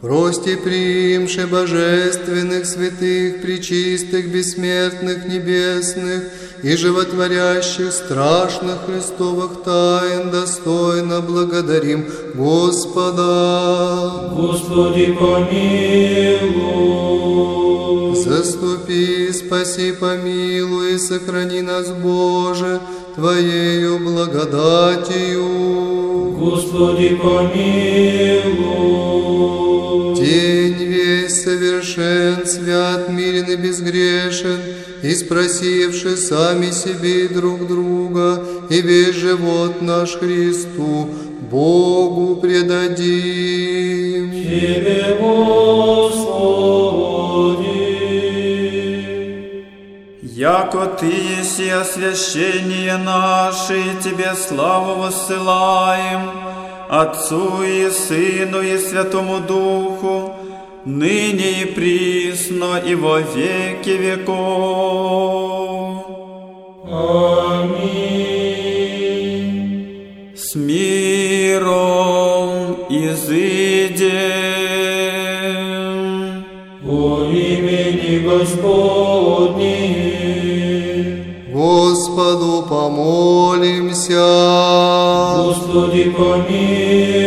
Прости, приимши божественных, святых, пречистых, бессмертных, небесных и животворящих страшных Христовых тайн, достойно благодарим Господа. Господи, помилуй. Заступи, спаси, помилуй, и сохрани нас, Боже, Твоею благодатью. Господи, помилуй. День весь совершен, свят, мирен и безгрешен, и спросивши сами себе друг друга, и весь живот наш Христу, Богу предадим. Тебе, Господи. Яко Ты еси освящение наше, и Тебе славу воссылаем, Отцу и Сыну и Святому Духу, ныне и присно и во веки веков. Аминь. С миром изыдем. Во имени Господне. Господу помолимся. Господи, помилуй.